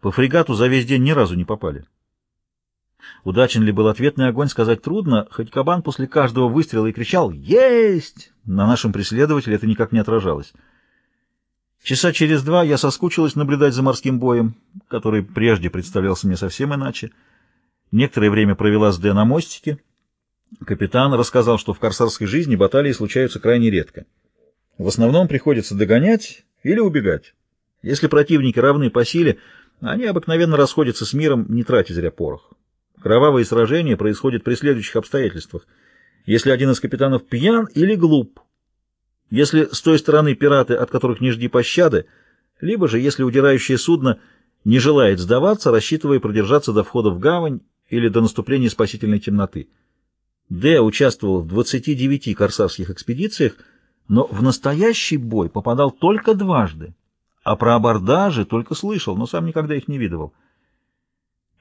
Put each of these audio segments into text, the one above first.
По фрегату за весь день ни разу не попали. Удачен ли был ответный огонь, сказать трудно, хоть кабан после каждого выстрела и кричал «Есть!». На нашем преследователе это никак не отражалось. Часа через два я соскучилась наблюдать за морским боем, который прежде представлялся мне совсем иначе. Некоторое время провела с Д на мостике. Капитан рассказал, что в корсарской жизни баталии случаются крайне редко. В основном приходится догонять или убегать. Если противники равны по силе, они обыкновенно расходятся с миром, не тратя зря порох. Кровавые сражения происходят при следующих обстоятельствах. Если один из капитанов пьян или глуп, если с той стороны пираты, от которых не жди пощады, либо же если удирающее судно не желает сдаваться, рассчитывая продержаться до входа в гавань или до наступления спасительной темноты. Д участвовал в 29 корсарских экспедициях, но в настоящий бой попадал только дважды, а про абордажи только слышал, но сам никогда их не видывал.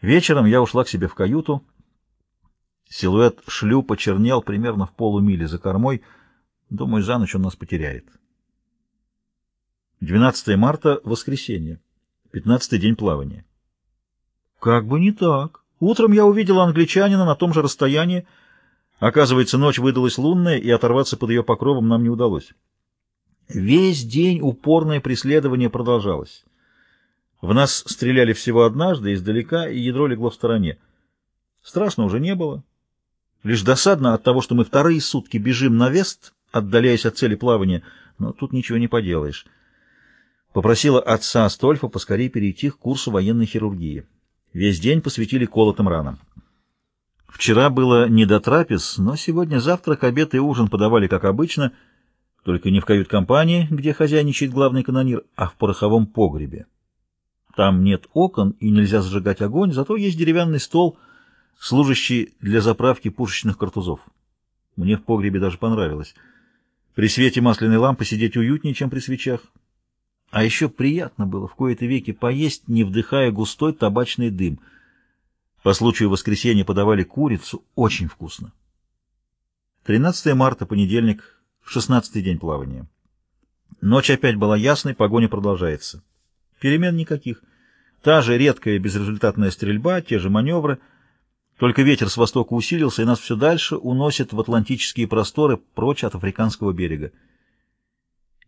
Вечером я ушла к себе в каюту. Силуэт шлюпа чернел примерно в полумиле за кормой. Думаю, за ночь он нас потеряет. 12 марта — воскресенье. 15 день плавания. Как бы не так. Утром я увидела англичанина на том же расстоянии. Оказывается, ночь выдалась лунная, и оторваться под ее покровом нам не удалось. Весь день упорное преследование продолжалось. В нас стреляли всего однажды, издалека, и ядро легло в стороне. Страшно уже не было. Лишь досадно от того, что мы вторые сутки бежим на вест, отдаляясь от цели плавания, но тут ничего не поделаешь. Попросила отца Астольфа поскорее перейти к курсу военной хирургии. Весь день посвятили колотым ранам. Вчера было не до трапез, но сегодня завтрак, обед и ужин подавали как обычно, только не в кают-компании, где хозяйничает главный канонир, а в пороховом погребе. Там нет окон и нельзя зажигать огонь, зато есть деревянный стол, служащий для заправки пушечных картузов. Мне в погребе даже понравилось. При свете масляной лампы сидеть уютнее, чем при свечах. А еще приятно было в кои-то веки поесть, не вдыхая густой табачный дым. По случаю воскресенья подавали курицу, очень вкусно. 13 марта, понедельник, 16 день плавания. Ночь опять была ясной, погоня продолжается. Перемен никаких. Та же редкая безрезультатная стрельба, те же маневры. Только ветер с востока усилился, и нас все дальше уносит в атлантические просторы прочь от африканского берега.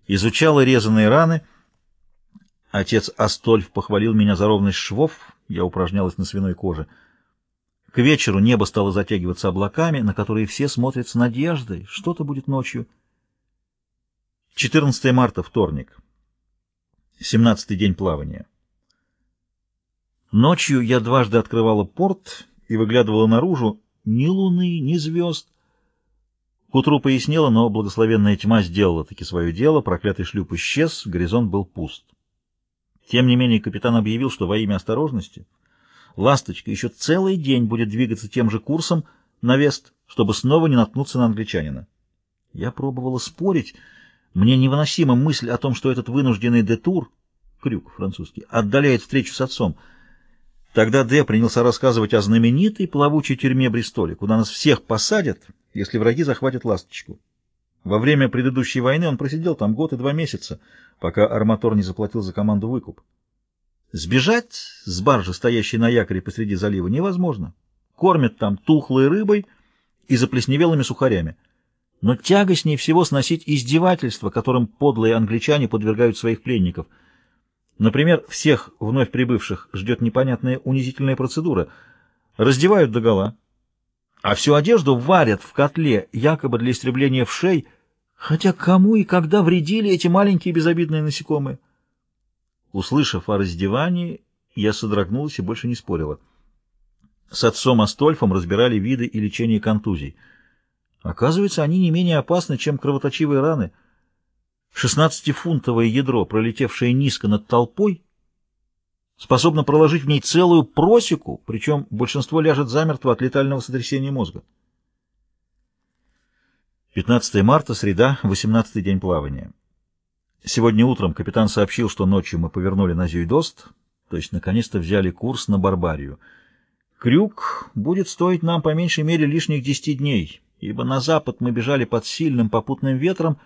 Изучала резаные раны. Отец Астольф похвалил меня за ровность швов, я упражнялась на свиной коже. К вечеру небо стало затягиваться облаками, на которые все смотрят с надеждой. Что-то будет ночью. 14 марта, вторник. Семнадцатый день плавания. Ночью я дважды открывала порт и выглядывала наружу. Ни луны, ни звезд. К утру пояснело, но благословенная тьма сделала таки свое дело, проклятый шлюп исчез, горизонт был пуст. Тем не менее капитан объявил, что во имя осторожности «Ласточка» еще целый день будет двигаться тем же курсом на вест, чтобы снова не наткнуться на англичанина. Я пробовала спорить, мне невыносима мысль о том, что этот вынужденный детур, крюк французский, отдаляет встречу с отцом. Тогда Д принялся рассказывать о знаменитой плавучей тюрьме Бристоле, куда нас всех посадят, если враги захватят ласточку. Во время предыдущей войны он просидел там год и два месяца, пока арматор не заплатил за команду выкуп. Сбежать с баржи, стоящей на якоре посреди залива, невозможно. Кормят там тухлой рыбой и заплесневелыми сухарями. Но тягостнее всего сносить издевательства, которым подлые англичане подвергают своих пленников. Например, всех вновь прибывших ждет непонятная унизительная процедура. Раздевают догола, а всю одежду варят в котле, якобы для истребления вшей, хотя кому и когда вредили эти маленькие безобидные насекомые? Услышав о раздевании, я содрогнулась и больше не спорила. С отцом Астольфом разбирали виды и лечение контузий — Оказывается, они не менее опасны, чем кровоточивые раны. Шестнадцатифунтовое ядро, пролетевшее низко над толпой, способно проложить в ней целую просеку, причем большинство ляжет замертво от летального сотрясения мозга. 15 марта, среда, 18 день плавания. Сегодня утром капитан сообщил, что ночью мы повернули на Зюйдост, то есть наконец-то взяли курс на Барбарию. Крюк будет стоить нам по меньшей мере лишних десяти дней, ибо на запад мы бежали под сильным попутным ветром,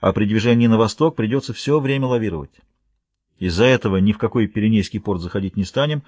а при движении на восток придется все время лавировать. Из-за этого ни в какой Пиренейский порт заходить не станем,